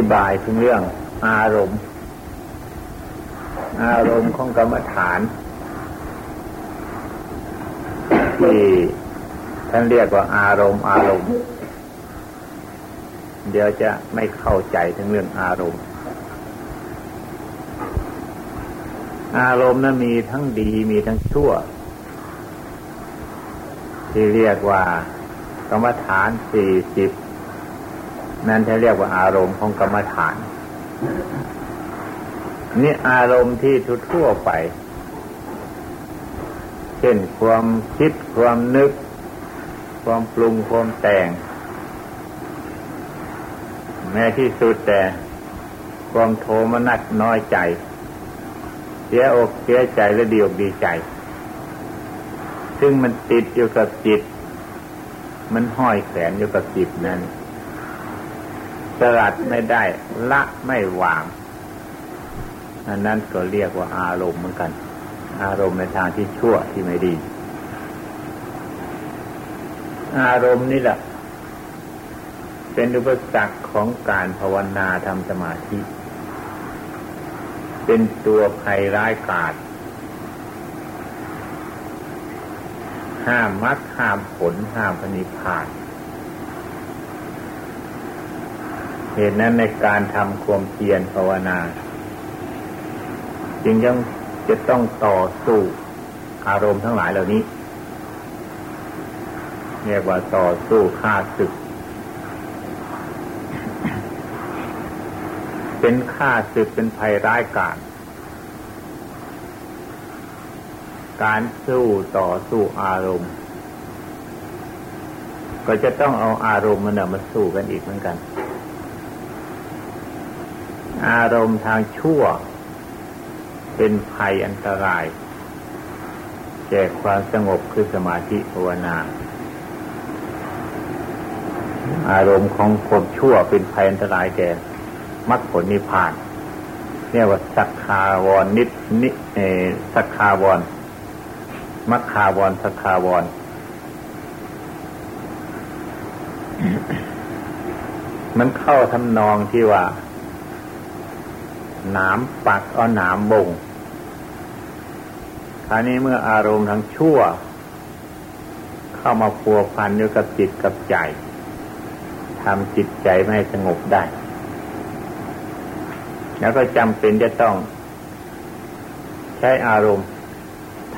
ธิบายถึงเรื่องอารมณ์ อารมณ์ของกรรมฐาน ที่ท่านเรียกว่าอารมณ์อารมณ์ เดี๋ยวจะไม่เข้าใจถึงเรื่องอารมณ์ อารมณ์นั้นมีทั้งดีมีทั้งชั่ว ที่เรียกว่ากรรมฐานสี่สิบ นั่นจะเรียกว่าอารมณ์ของกรรมฐาน นี่อารมณ์ที่ทั่วไป เช่นความคิดความนึก ความปรุงความแต่ง แม้ที่สุดแต่ความโทมนัสน้อยใจ เสียอกเสียใจและดีอกดีใจ ซึ่งมันติดอยู่กับจิต มันห้อยแขนอยู่กับจิตนั้น สลัดไม่ได้ ละไม่วางอันนั้นก็เรียกว่าอารมณ์เหมือนกัน อารมณ์ในทางที่ชั่วที่ไม่ดี อารมณ์นี่แหละ เป็นอุปสรรคของการภาวนาทำสมาธิ เป็นตัวภัยร้ายกาจห้ามมัดห้ามผลห้ามพนิพาน เหตุนั้นในการทำความเพียรภาวนา จึงยังจะต้องต่อสู้อารมณ์ทั้งหลายเหล่านี้เรียกว่าต่อสู้ฆ่าศึก เป็นฆ่าศึกเป็นภัยร้ายกาจการสู้ต่อสู้อารมณ์ ก็จะต้องเอาอารมณ์มันมาสู้กันอีกเหมือนกัน อารมณ์ทางชั่ว เป็นภัยอันตราย แก่ความสงบคือสมาธิภาวนา อารมณ์ของความชั่วเป็นภัยอันตรายแก่มรรคผลนิพพานเรียกว่าสักคาวรนิดนิเอสักคาวรมัคคาวรสักคาวรมันเข้าทำนองที่ว่า หนามปักเอาหนามบ่งคราวนี้เมื่ออารมณ์ทั้งชั่ว เข้ามาพัวพันอยู่กับจิตกับใจทำจิตใจไม่สงบได้ แล้วก็จำเป็นจะต้อง ใช้อารมณ์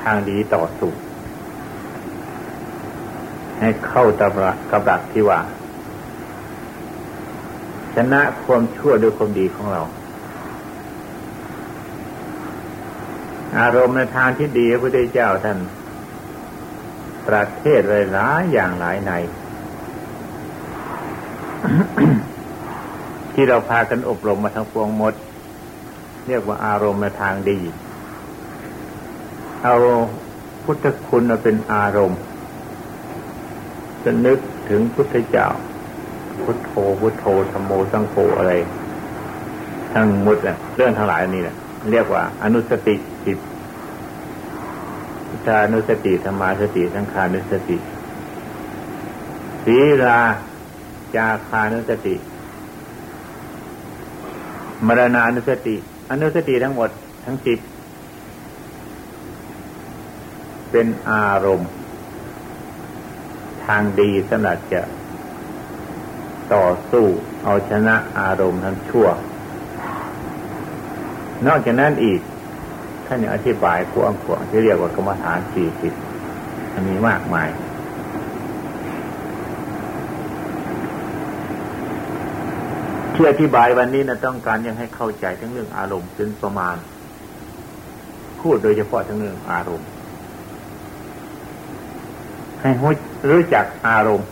ทางดีต่อสู้ให้เข้าตำระกับดักที่ว่า ชนะความชั่วด้วยความดีของเรา อารมณ์ในทางที่ดีพระพุทธเจ้าท่านประเทศหลายอย่างหลายใน ที่เราพากันอบรมมาทั้งปวงหมด เรียกว่าอารมณ์ในทางดี เอาพุทธคุณมาเป็นอารมณ์จะนึกถึงพุทธเจ้า พุทโธพุทโธธรรมโมสังโฆอะไร ทั้งหมดเรื่องทั้งหลายนี่แหละ เรียกว่าอนุสติจิตชานุสติธรรมาสติสังขานุสติศีลาจาคานุสติ มรณานุสติ อนุสติทั้งหมดทั้งสิบเป็นอารมณ์ ทางดีสำหรับจะต่อสู้เอาชนะอารมณ์ทั้งชั่ว นอกจากนั้นอีก ท่านยังอธิบายกว้างขวางที่เรียกว่ากรรมฐานสี่สิบมันมีมากมาย ที่อธิบายวันนี้นะต้องการยังให้เข้าใจทั้งเรื่องอารมณ์จนประมาณ พูดโดยเฉพาะทั้งเรื่องอารมณ์ ให้รู้จักอารมณ์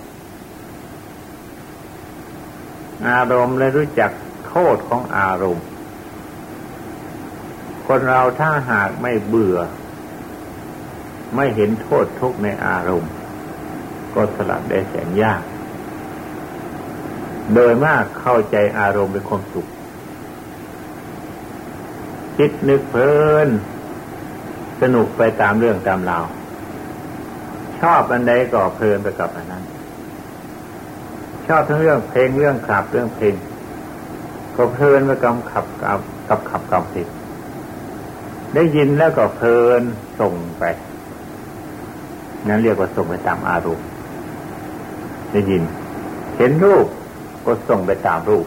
อารมณ์และรู้จักโทษของอารมณ์ คนเราถ้าหากไม่เบื่อ ไม่เห็นโทษทุกในอารมณ์ ก็สลัดได้แสนยาก โดยมากเข้าใจอารมณ์เป็นความสุขคิดนึกเพลิน สนุกไปตามเรื่องตามราวชอบอันใดก็เพลินไปกับอันนั้น ชอบทั้งเรื่องเพลงเรื่องขับเรื่องเพลงก็เพลินไปกับขับกับกับขับกับติด ได้ยินแล้วก็เพลินส่งไป นั้นเรียกว่าส่งไปตามอารมณ์ ได้ยิน เห็นรูปก็ส่งไปตามรูป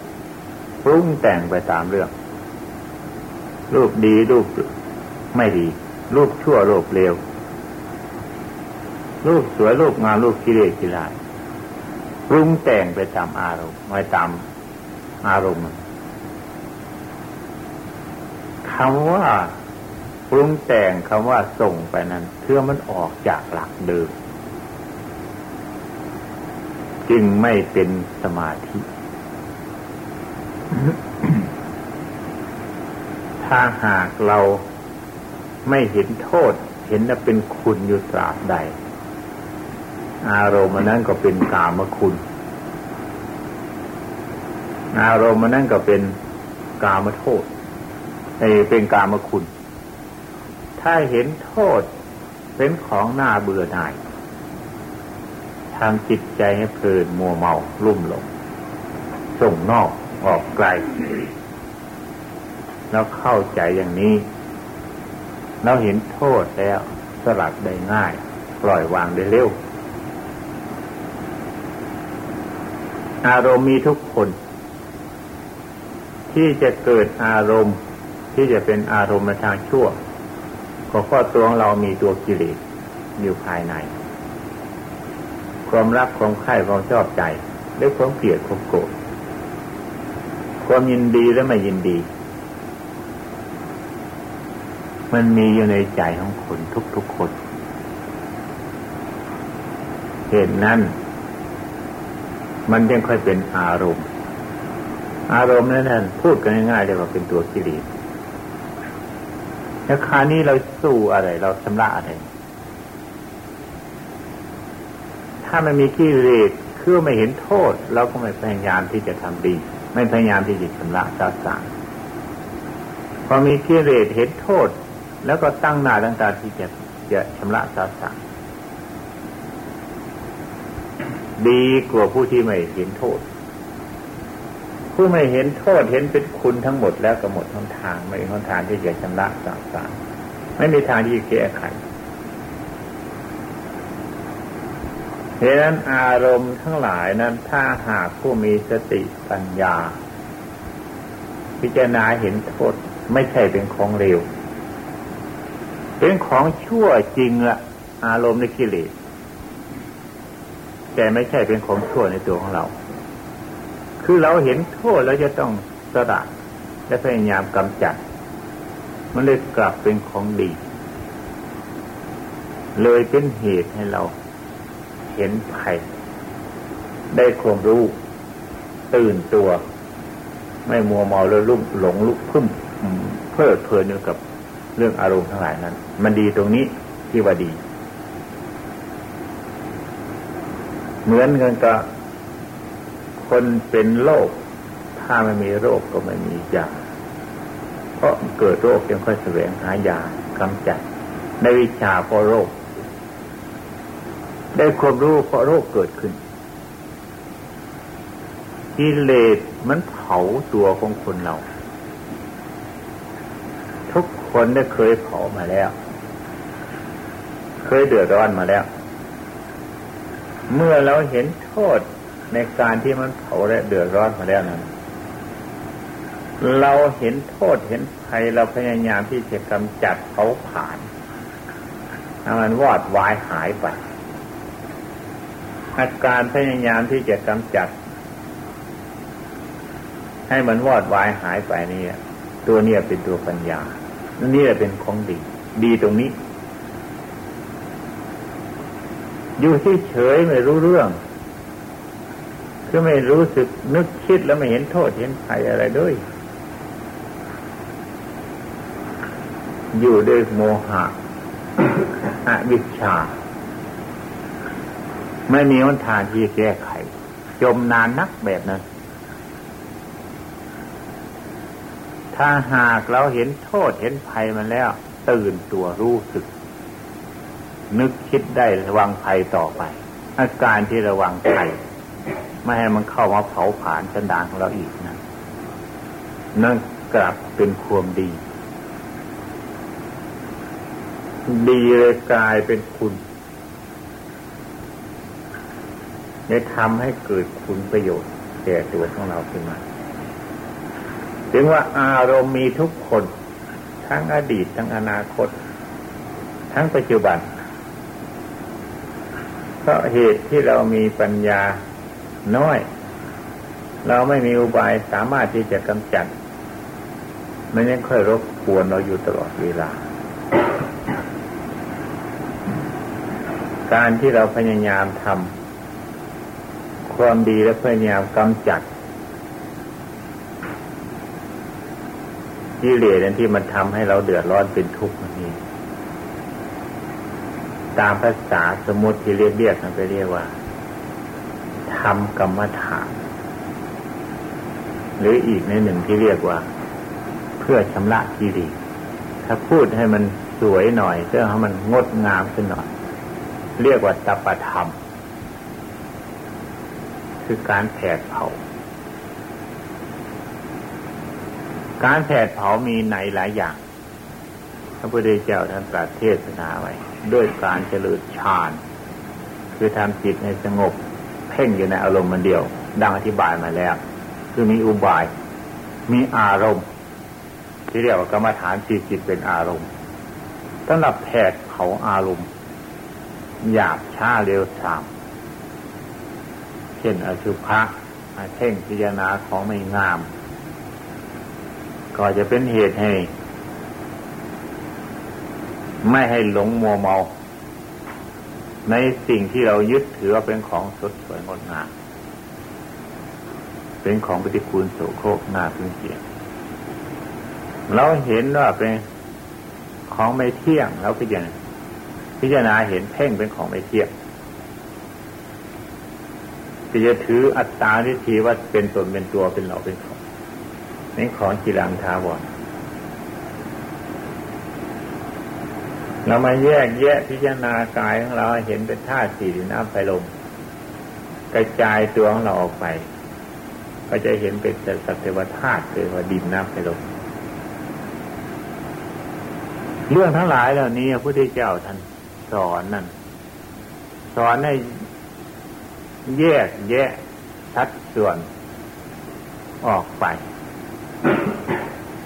ปรุงแต่งไปตามเรื่อง รูปดีรูปไม่ดี รูปชั่วรูปเลว รูปสวยรูปงามรูปกิเลสกิลาปรุงแต่งไปตามอารมณ์ไปตามอารมณ์คำว่า ปรุงแต่งคำว่าส่งไปนั้นเพื่อมันออกจากหลักเดิม จึงไม่เป็นสมาธิ ถ้าหากเราไม่เห็นโทษ เห็นว่าเป็นคุณอยู่ตราบใด อารมณ์นั้นก็เป็นกามคุณ อารมณ์นั้นก็เป็นกามโทษเป็นกามคุณ ถ้าเห็นโทษเป็นของน้าเบื่อหน่าย ทางจิตใจให้เพลินมัวเมาลุ่มหลงส่งนอกออกไกล แล้วเข้าใจอย่างนี้ เราเห็นโทษแล้วสลัดได้ง่าย ปล่อยวางได้เร็ว อารมณ์มีทุกคน ที่จะเกิดอารมณ์ที่จะเป็นอารมณ์ในทางชั่ว ก็ข้อตัวของเรามีตัวกิเลสอยู่ภายใน ความรักความใคร่ความชอบใจและความเกลียดความโกรธความยินดีและไม่ยินดี มันมีอยู่ในใจของคนทุกๆคน เหตุนั้น มันยังค่อยเป็นอารมณ์ อารมณ์นั้นพูดกันง่ายๆเลยว่าเป็นตัวกิเลส แล้วคานี้เราสู้อะไร เราชำระอะไร ถ้ามันมีกิเลสคือไม่เห็นโทษ เราก็ไม่พยายามที่จะทำดี ไม่พยายามที่จะชำระสาสางพอมีกิเลสเห็นโทษ แล้วก็ตั้งหน้าตั้งตาที่จะจะชำระสาสางดีกว่าผู้ที่ไม่เห็นโทษ ผู้ไม่เห็นโทษเห็นเป็นคุณทั้งหมดแล้วก็หมดทั้งทางไม่มีทางที่จะชำระสาสารไม่มีทางที่จะแก้ไขเหตุนั้นอารมณ์ทั้งหลายนั้นถ้าหากผู้มีสติปัญญา พิจารณาเห็นโทษไม่ใช่เป็นของเร็ว เป็นของชั่วจริงละอารมณ์ในกิเลสแต่ไม่ใช่เป็นของชั่วในตัวของเรา คือเราเห็นโทษแล้วจะต้องสละและพยายามกำจัด มันเลยกลับเป็นของดี เลยเป็นเหตุให้เราเห็นภัย ได้ความรู้ ตื่นตัว ไม่มัวเมาแล้วลุ่มหลงลุกพึ่มเพลิดเพลินอยู่กับเรื่องอารมณ์ทั้งหลายนั้น มันดีตรงนี้ที่ว่าดี เหมือนกันกับ คนเป็นโรคถ้าไม่มีโรคก็ไม่มียา เพราะเกิดโรคยังค่อยแสวงหายากำจัดในวิชาเพราะโรค ได้ความรู้เพราะโรคเกิดขึ้นกิเลสมันเผาตัวของคนเรา ทุกคนได้เคยเผามาแล้ว เคยเดือดร้อนมาแล้ว เมื่อเราเห็นโทษ ในการที่มันเผาและเดือดร้อนมาแล้วนั้นเราเห็นโทษเห็นภัยเราพยายามที่จะกำจัดเผาผลาญให้มันวอดวายหายไปอาการพยายามที่จะกำจัด ให้มันวอดวายหายไปนี่ตัวนี้เป็นตัวปัญญานี่แหละเป็นของดี ดีตรงนี้ อยู่ที่เฉยไม่รู้เรื่อง คือไม่รู้สึกนึกคิดแล้วไม่เห็นโทษเห็นภัยอะไรด้วย อยู่ด้วยโมหะอวิชชา ไม่มีวันทางที่แก้ไข จมนานนักแบบนั้น ถ้าหากเราเห็นโทษเห็นภัยมันแล้ว ตื่นตัวรู้สึก นึกคิดได้ระวังภัยต่อไป อาการที่ระวังภัย ไม่ให้มันเข้ามาเผาผลาญสันดานของเราอีกนะนั่นกลับเป็นความดี ดีเลยกลายเป็นคุณได้ทำให้เกิดคุณประโยชน์แก่ตัวของเราขึ้นมาถึงว่าอารมณ์มีทุกคน ทั้งอดีตทั้งอนาคต ทั้งปัจจุบันเพราะเหตุที่เรามีปัญญา น้อย เราไม่มีอุบายสามารถที่จะกำจัด มันยังค่อยรบกวนเราอยู่ตลอดเวลา การที่เราพยายามทำความดีและพยายามกำจัดกิเลสที่มันทำให้เราเดือดร้อนเป็นทุกข์นี้ตามภาษาสมมติที่เรียกเรียกกันไปเรียกว่า ทำกรรมฐาน หรืออีกในหนึ่งที่เรียกว่า เพื่อชำระกิเลสถ้าพูดให้มันสวยหน่อยเพื่อให้มันงดงามขึ้นหน่อย เรียกว่าตปธรรม คือการแผดเผา การแผดเผามีในหลายอย่างพระพุทธเจ้าท่านตรัสเทศนาไว้ ด้วยการเจริญฌานคือทำจิตให้สงบ เพ่งอยู่ในอารมณ์มันเดียว ดังอธิบายมาแล้ว คือมีอุบาย มีอารมณ์ ที่เรียกว่ากรรมฐานสี่จิตเป็นอารมณ์สำหรับแผดเผาอารมณ์หยาบช้าเร็วสามเช่นอสุภะเพ่งพิจารณาของไม่งาม ก็จะเป็นเหตุให้ ไม่ให้หลงมัวเมา ในสิ่งที่เรายึดถือว่าเป็นของสดสวยงดงามเป็นของปฏิคูลโสโครกน้าพึงเกียรเราเห็นว่าเป็นของไม่เที่ยงเราพิจารณาพิจารณาเห็นเพ่งเป็นของไม่เที่ยงจะถืออัตตาทิฏฐิว่าเป็นตนเป็นตัวเป็นเราเป็นของนี่ของจิรังทาวร เรามาแยกแยะพิจารณากายของเราเห็นเป็นธาตุสี่น้ำไฟลมกระจายตัวของเราออกไป ก็จะเห็นเป็นสัตว์ธาตุเลยว่าดินน้ำไฟลมเรื่องทั้งหลายเหล่านี้พระพุทธเจ้าท่านสอนนั่นสอนให้แยกแยะชัดส่วนออกไป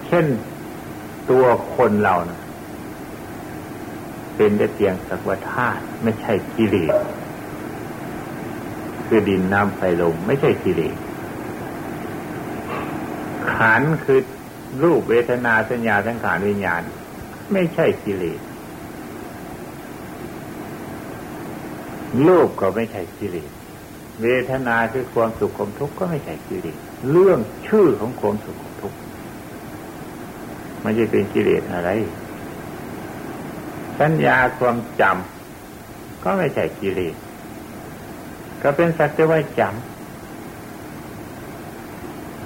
เช่นตัวคนเรานะ เป็นได้เพียงสักว่าธาตุไม่ใช่กิเลสคือดินน้ำไฟลมไม่ใช่กิเลสขันคือรูปเวทนาสัญญาสังขารวิญญาณ ไม่ใช่กิเลสรูปก็ไม่ใช่กิเลสเวทนาคือความสุขความทุกข์ก็ไม่ใช่กิเลสเรื่องชื่อของความสุขความทุกข์ไม่ใช่เป็นกิเลสอะไร สัญญาความจำก็ไม่ใช่กิเลสก็เป็นสักแต่ว่าจำ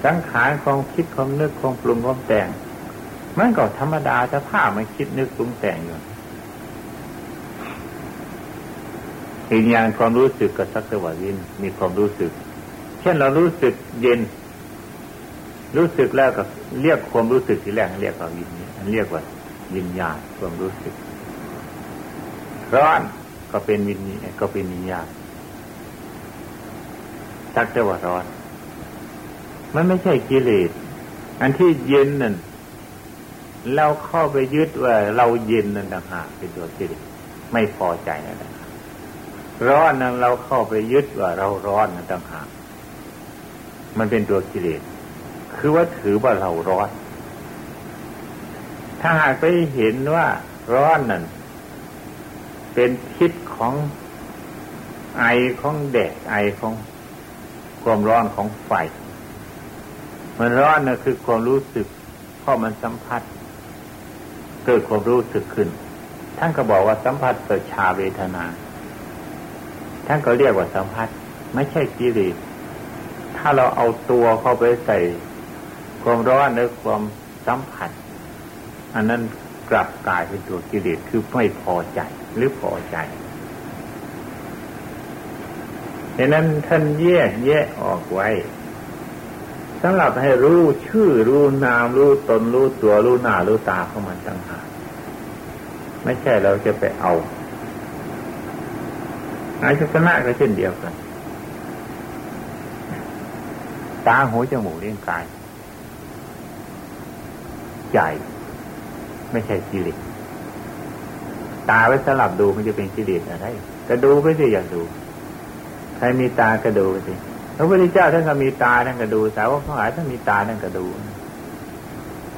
สังขารความคิดความนึกความปรุงความแต่ง มันก็ธรรมดาสภาพมันคิดนึกปรุงแต่งอยู่อีกอย่างความรู้สึกกับสักแต่ว่าวินมีความรู้สึก เช่นเรารู้สึกเย็น รู้สึกแล้วก็เรียกความรู้สึกที่แรกเรียกว่าวินอันเรียกว่าวิญญาณความรู้สึก ร้อนก็เป็นวิญญาก็เป็นวิญญาณสักแต่ว่าร้อน มันไม่ใช่กิเลส อันที่เย็นนั่นเราเข้าไปยึดว่า เราเย็นนั่นต่างหากเป็นตัวกิเลสไม่พอใจนั่นต่างหากร้อนนั้นเราเข้าไปยึดว่า เราร้อนนั่นต่างหากมันเป็นตัวกิเลส คือว่าถือว่าเราร้อน ถ้าหากไปเห็นว่าร้อนนั่น เป็นพิษของไอของแดดไอของความร้อนของไฟ มันร้อนนะคือความรู้สึกเพราะมันสัมผัส เกิดความรู้สึกขึ้น ท่านก็บอกว่าสัมผัสเกิดชาเวทนา ท่านก็เรียกว่าสัมผัส ไม่ใช่กิเลสถ้าเราเอาตัวเข้าไปใส่ ความร้อนหรือความสัมผัส อันนั้นกลับกลายเป็นตัวกิเลสคือไม่พอใจ หรือพอใจดังนั้นท่านแยกแยะออกไว้สำหรับให้รู้ชื่อรู้นามรู้ตนรู้ตัวรู้หน้ารู้ตาของมันต่างหากไม่ใช่เราจะไปเอาอายชนะก็เช่นเดียวกันตาหูจมูกเลี้ยงกาย ใจ ไม่ใช่กิเลส ตาไว้สลับดูมันจะเป็นกิเลสอะไรก็ดูไปสิอยากดู ใครมีตาก็ดูไปสิพระพุทธเจ้าท่านก็มีตาท่านก็ดูสาวกทั้งหลายท่านมีตาท่านก็ดู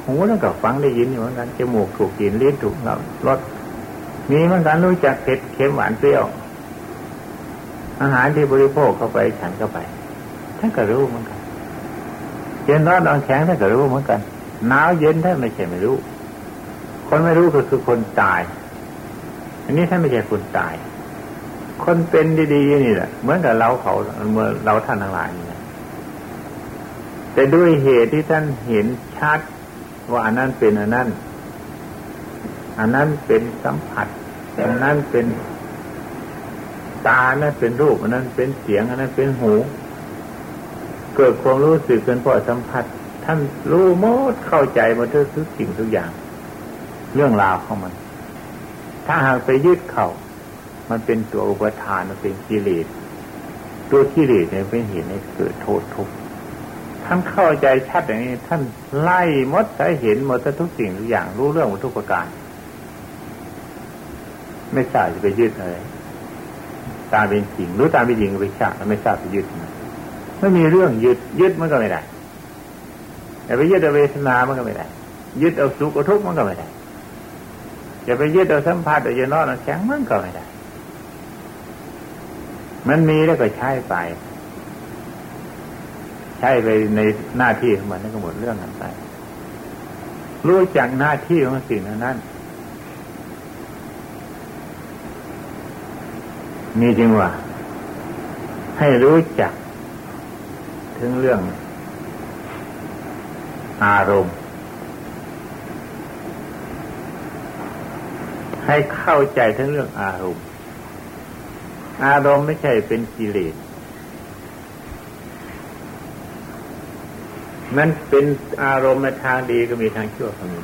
หูท่านก็ฟังได้ยินอยู่เหมือนกันจมูกถูกกินลิ้นถูกเรารสมีเหมือนกันรู้จักเผ็ดเค็มหวานเปรี้ยว อาหารที่บริโภคเข้าไปฉันเข้าไปท่านก็รู้เหมือนกันเย็นร้อนนอนแข็งท่านก็รู้เหมือนกันหนาวเย็นท่านไม่ใช่ไม่รู้ คนไม่รู้ก็คือคนตาย อันนี้ท่านไม่ใช่คนตาย คนเป็นดีๆนี่แหละเหมือนกับเราเขาเมื่อเราท่านทั้งหลายนี่แต่ด้วยเหตุที่ท่านเห็นชัดว่าอันนั้นเป็นอันนั้น อันนั้นเป็นสัมผัส อันนั้นเป็นตาอันนั้นเป็นรูป อันนั้นเป็นเสียง อันนั้นเป็นหู เกิดความรู้สึกเป็นเพราะสัมผัส ท่านรู้หมดเข้าใจหมดทุกสิ่งทุกอย่าง เรื่องราวของมัน ถ้าหากไปยึดเขามันเป็นตัวอุปทานมันเป็นกิเลสตัวกิเลสเนี่ยเป็นเหตุให้เกิดโทษทุกข์ท่านเข้าใจชัดอย่างนี้ ท่านไล่มดได้เห็นหมดทุกสิ่งทุกอย่างรู้เรื่องหมดทุกประการ ไม่ทราบจะไปยึดอะไรตามเป็นจริงรู้ตามเป็นจริงไปชาไม่ทราบไปยึดไม่มีเรื่องยึดยึดมันก็ไม่ได้อย่ไปยึดเอาเวทนามันก็ไม่ได้ยึดเอาสุขเอาทุกข์มันก็ไม่ได้ อย่าไปยึดเอาสัมผัสเอาเย็นอนเอาแข็งมันก็ไม่ได้ มันมีแล้วก็ใช้ไป ใช้ไปในหน้าที่ของมันนั่นก็หมดเรื่องกันไปรู้จักหน้าที่ของสิ่งนั้นมีจริงว่า ให้รู้จัก ถึงเรื่อง อารมณ์ ให้เข้าใจทั้งเรื่องอารมณ์ อารมณ์ไม่ใช่เป็นกิเลส มันเป็นอารมณ์ในทางดีก็มีทางชั่วก็มี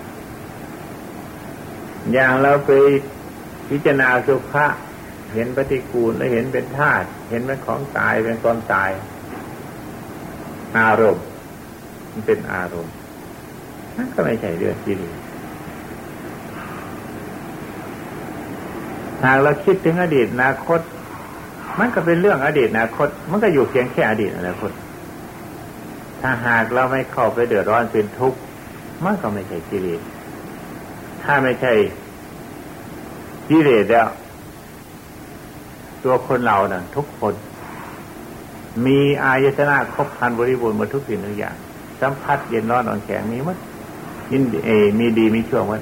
อย่างเราไปพิจารณาสุภาเห็นปฏิกูลแล้วเห็นเป็นธาตุเห็นเป็นของตายเป็นตอนตาย อารมณ์ มันเป็นอารมณ์นั่นก็ไม่ใช่เรื่องที่ดี หากเราคิดถึงอดีตอนาคต มันก็เป็นเรื่องอดีตอนาคต มันก็อยู่เพียงแค่อดีตอนาคต ถ้าหากเราไม่เข้าไปเดือดร้อนเป็นทุกข์มันก็ไม่ใช่กิเลสถ้าไม่ใช่กิเลสแล้วตัวคนเรานะ่ะ ทุกคน มีอายตนะครบคันบริบูรณ์หมดทุกสิ่งทุกอย่าง สัมผัสเย็นร้อนอ่อนแข็งมีมัดยินเอมีดีมีชั่วมัด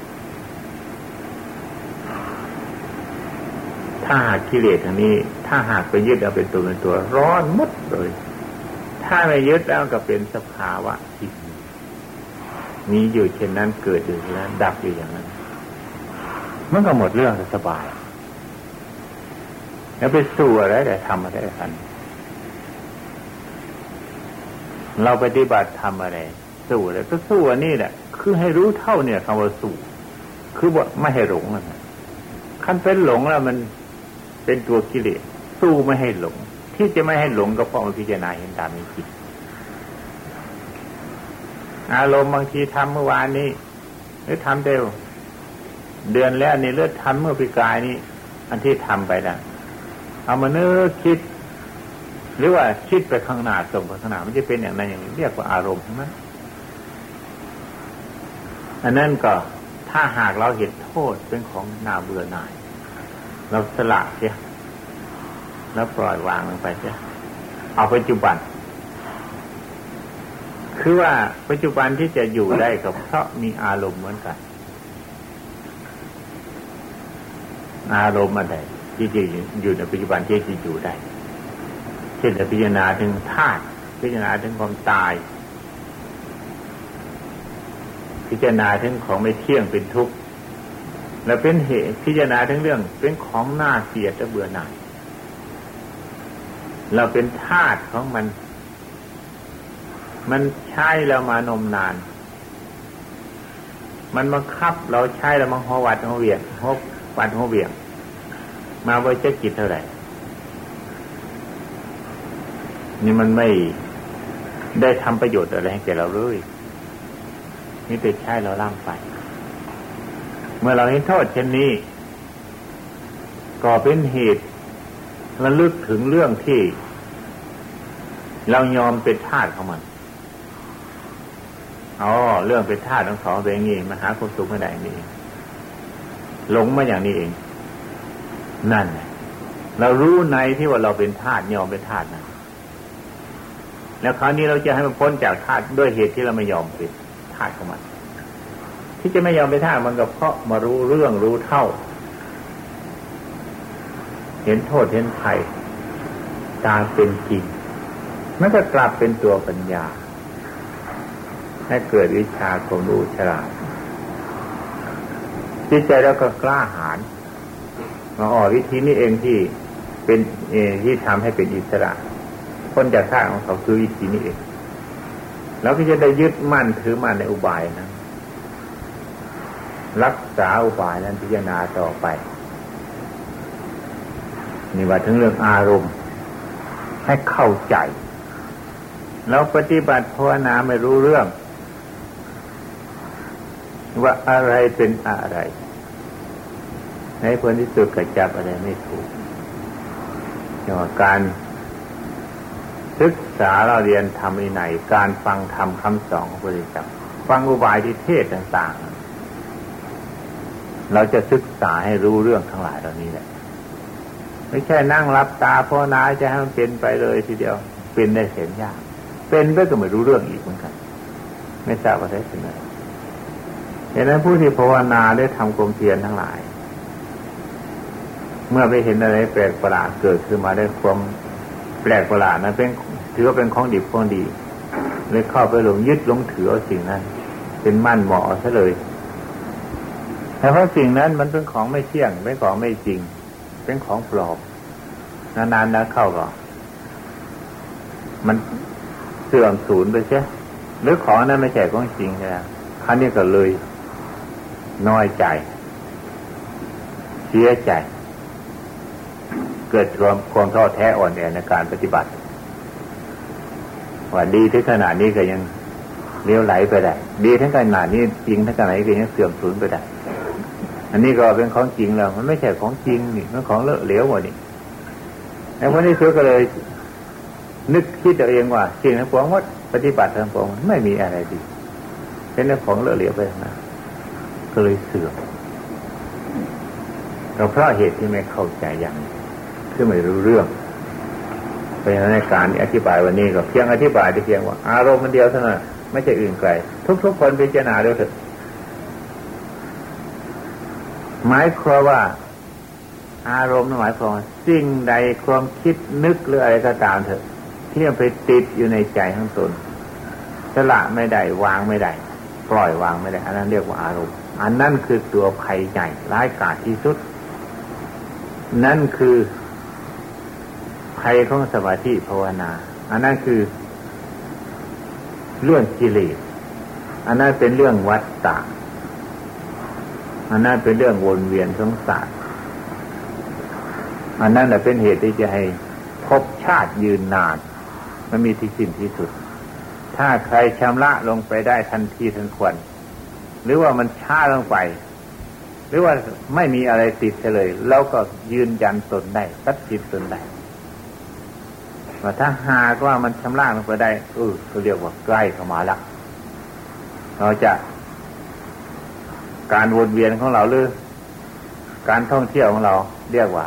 ถ้าหากกิเลสทางนี้ ถ้าหากไปยึดเอาเป็นตัวเป็นตัวร้อนมุดเลย ถ้าไม่ยึดแล้วก็เป็นสภาวะที่มีอยู่เช่นนั้นเกิดอยู่เช่นนั้นดับอยู่อย่างนั้นมันก็หมดเรื่องสบาย แล้วไปสู้อะไรแต่ทำอะไรกัน เราปฏิบัติทำอะไร สู้อะไรก็สู้อันนี้แหละคือให้รู้เท่าเนี่ยคำว่าสู้ คือว่าไม่ให้หลงนะขั้นเป็นหลงแล้วมัน เป็นตัวกิเลสสู้ไม่ให้หลง ที่จะไม่ให้หลงก็เพราะมันพิจารณาเห็นตามเป็นจริงอารมณ์บางทีทำเมื่อวานนี้ หรือทำเร็วเดือนแล้วนี่เลือดทำเมื่อปีกายนี้ อันที่ทำไปนะเอามาเนื้อคิด หรือว่าคิดไปข้างหน้าส่งไปข้างหน้ามันจะเป็นอย่างไรอย่างนี้เรียกว่าอารมณ์ใช่ไหมอันนั้นก็ถ้าหากเราเห็นโทษเป็นของนาเบื่อหน่าย เราสละเสียแล้วปล่อยวางลงไปเสียเอาปัจจุบัน คือว่าปัจจุบันที่จะอยู่ได้กับเพราะมีอารมณ์เหมือนกัน อารมณ์อะไรที่จะอยู่ในปัจจุบันที่จะอยู่ได้ เช่นพิจารณาถึงธาตุพิจารณาถึงความตาย พิจารณาถึงของไม่เที่ยงเป็นทุกข์ แล้วเป็นเหตุพิจารณาถึงเรื่อง เป็นของน่าเสียดและเบื่อหน่าย เราเป็นธาตของมัน มันใช้เรามานมนาน มันบังคับเราใช้แล้วมันหัววัดหัวเวียงหัววัดหัวเวียง มาไว้จะกิจเท่าไหร่ นี่มันไม่ได้ทำประโยชน์อะไรให้แก่เราเลยนี่เป็นใช้เราล่างไป เมื่อเราเห็นโทษเช่นนี้ ก็เป็นเหตุระลึกถึงเรื่องที่ เรายอมเป็นทาสของมันอ๋อเรื่องเป็นทาสของสองเป็นอย่างนี้มาหาความสุขไม่ได้นี่หลงมาอย่างนี้เอง นั่นเรารู้ในที่ว่าเราเป็นทาสยอมเป็นทาสนะแล้วคราวนี้เราจะให้มันพ้นจากทาสด้วยเหตุที่เราไม่ยอมเป็นทาสของมัน ที่จะไม่ยอมเป็นทามันก็เพราะมารู้เรื่องรู้เท่า เห็นโทษเห็นภัยตามเป็นจริงมันก็กลับเป็นตัวปัญญา ให้เกิดวิชาความรู้ฉลาดจิตใจแล้วก็กล้าหาญมาอ๋อวิธีนี้เองที่เป็นที่ทำให้เป็นอิสระพ้นจากท่าของเขาคือวิธีนี้เองแล้วก็จะได้ยึดมั่นถือมั่นในอุบายนะ รักษาอุบายนั้นพิจารณาต่อไปนี่ว่าถึงเรื่องอารมณ์ ให้เข้าใจ แล้วปฏิบัติภาวนาไม่รู้เรื่อง ว่าอะไรเป็นอะไรในผลที่สุดกระจับอะไรไม่ถูกอย่างการศึกษาเราเรียนทำในไหน การฟังธรรมคำสอนของพระพุทธเจ้าฟังอุบายที่เทศต่าง ๆ เราจะศึกษาให้รู้เรื่องทั้งหลายเหล่านี้แหละไม่ใช่นั่งรับตาพ่อนาจะให้มันเป็นไปเลยทีเดียว เป็นได้เสียยาก เป็นไปก็ไม่รู้เรื่องอีกเหมือนกัน ไม่ทราบว่าได้เป็นอะไรดังนั้นผู้ที่ภาวนาได้ทำกลมเพียรทั้งหลาย เมื่อไปเห็นอะไรแปลกประหลาดเกิดขึ้นมาได้ความแปลกประหลาดนั้นเป็นถือว่าเป็นของดีของดีเลยเข้าไปหลงยึดหลงถือเอาสิ่งนั้นเป็นมั่นเหมาะซะเลย แต่เพราะสิ่งนั้นมันเป็นของไม่เที่ยงเป็นของไม่จริง เป็นของปลอมนานๆนะเข้าก็มันเสื่อมสูญไปใช่หรือของนั้นไม่ใช่ของจริงใช่ไหมคันนี้ก็เลยน้อยใจ เสียใจ เกิดควมความท้อแท้อ่อนแอในการปฏิบัติว่าดีถึงขนาดนี้ก็ยังเลี้ยวไหลไปได้ ดีทั้งขนาดนี้จริงทั้งขนาดนี้ก็ยังเสื่อมสูญไปได้ อันนี้ก็เป็นของจริงแล้ว มันไม่ใช่ของจริงนี่มันของเลอะเหลวหมดนี่แล้ววันนี้เธอก็เลย นึกคิดตัวเองว่าสิ่งนั้นของวัดปฏิบัติทางของไม่มีอะไรดีเป็นเรื่องของเลอะเหลวไปนะก็เลยเสื่อมเราเพราะเหตุที่ไม่เข้าใจอย่างคือไม่รู้เรื่องเพราะฉะนั้นในการอธิบายวันนี้ก็เพียงอธิบายเพียงว่า อารมณ์มันเดียวเท่านั้นไม่ใช่อื่นไกลทุกๆคนพิจารณาด้วยเถอะ หมายความว่า อารมณ์หมายความสิ่งใดความคิดนึกหรืออะไรก็ตามเถอะ ที่มันไปติดอยู่ในใจของตนสละไม่ได้วางไม่ได้ ปล่อยวางไม่ได้ อันนั้นเรียกว่าอารมณ์ อันนั้นคือตัวภัยใหญ่ร้ายกาจที่สุด นั่นคือภัยของสมาธิภาวนา อันนั้นคือเรื่องกิเลสอันนั้นเป็นเรื่องวัฏฏะ อันนั้นเป็นเรื่องวนเวียนสงสารอันนั้นแหละเป็นเหตุที่จะให้พบชาติยืนนานมันมีที่สิ้นที่สุด ถ้าใครชำระลงไปได้ทันทีทันควร หรือว่ามันช้าลงไป หรือว่าไม่มีอะไรติดเลยเราก็ยืนยันตนได้ตัดจิตตนได้ว่าถ้าหากว่ามันชำระลงไปได้เออเขาเรียกว่าใกล้เข้ามาละเราจะ การวนเวียนของเราหรือ การท่องเที่ยวของเราเรียกว่า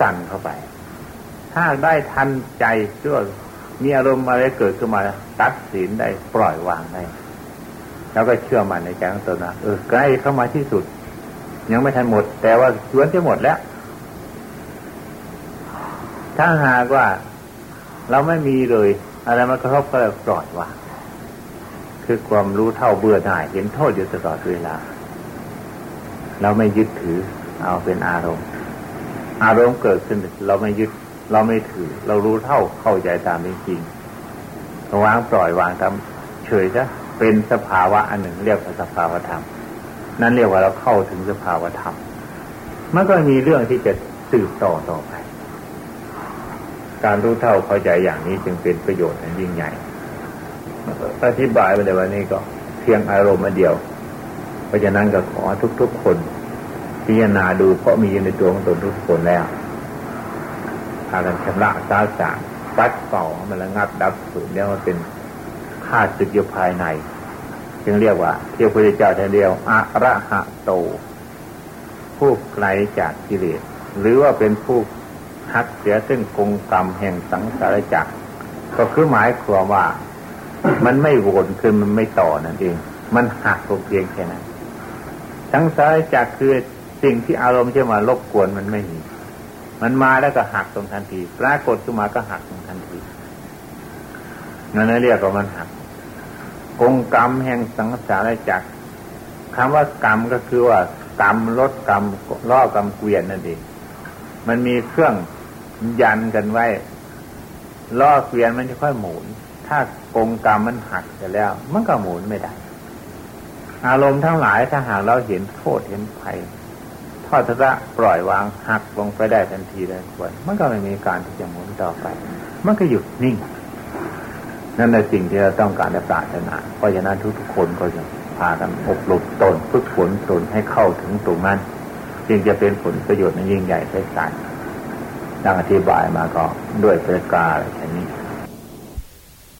สั่นเข้าไป ถ้าได้ทันใจด้วยมีอารมณ์อะไรเกิดขึ้นมาตัดสินได้ปล่อยวางได้แล้วก็เชื่อมันในใจของตนนะเออใกล้เข้ามาที่สุด ยังไม่ทันหมด แต่ว่าชวนจะหมดแล้ว ถ้าหากว่าเราไม่มีเลย อะไรมากระทบก็ปล่อยวางคือความรู้เท่าเบื่อหน่ายเห็นโทษอยู่ตลอดเวลา เราไม่ยึดถือ เอาเป็นอารมณ์ อารมณ์เกิดขึ้น เราไม่ยึด เราไม่ถือ เรารู้เท่าเข้าใจตามจริงวางปล่อยวางตามเฉยซะเป็นสภาวะอันหนึ่งเรียกว่าสภาวธรรม นั่นเรียกว่าเราเข้าถึงสภาวธรรม มันก็มีเรื่องที่จะสืบต่อต่อไป การรู้เท่าเข้าใจอย่างนี้จึงเป็นประโยชน์อันยิ่งใหญ่อธิบายไปในวันนี้ก็เพียงอารมณ์เดียว เพราะฉะนั้นก็ขอทุกๆคน พิจารณาดูเพราะมีอยู่ในตัวของตนทุกคนแล้วพากันชำระซาสางปัดเป่ามันระงับดับสูญแล้วมันเป็นข้าศึกอยู่ภายใน จึงเรียกว่าเที่ยวพระเจ้าแทนเดียวอะระหะโต ผู้ไกลจากกิเลสหรือว่าเป็นผู้หักเสียซึ่งกงกรรมแห่งสังสารจักร ก็คือหมายความว่า มันไม่วนคือมันไม่ต่อนั่นเอง มันหักลงเพียงแค่นั้น สังสารจักคือสิ่งที่อารมณ์จะมารบกวนมันไม่มี มันมาแล้วก็หักตรงทันทีปรากฏขึ้นมาก็หักตรงทันทีนั่นเรียกว่ามันหักกงกรรมแห่งสังสารจักรคำว่ากรรมก็คือว่ากรรมลดกรรมล่อกรรมเกวียนนั่นเองมันมีเครื่องยันกันไว้ ล่อเกวียนมันจะค่อยหมุน ถ้ากงกรรมมันหักไปแล้ว มันก็หมุนไม่ได้ อารมณ์ทั้งหลายถ้าหากเราเห็นโทษเห็นภัยทอดทะปล่อยวางหักลงไปได้ทันทีเลยควรมันก็ไม่มีการที่จะหมุนต่อไป มันก็หยุดนิ่ง นั่นในสิ่งที่เราต้องการจะปรารถนาเพราะฉะนั้นทุกๆคนก็จะพากันอบรมตนฝึกฝนตนให้เข้าถึงตรงนั้น จึงจะเป็นผลประโยชน์นั้นยิ่งใหญ่ไพศาลดังอธิบายมาก็ด้วยประการเช่นนี้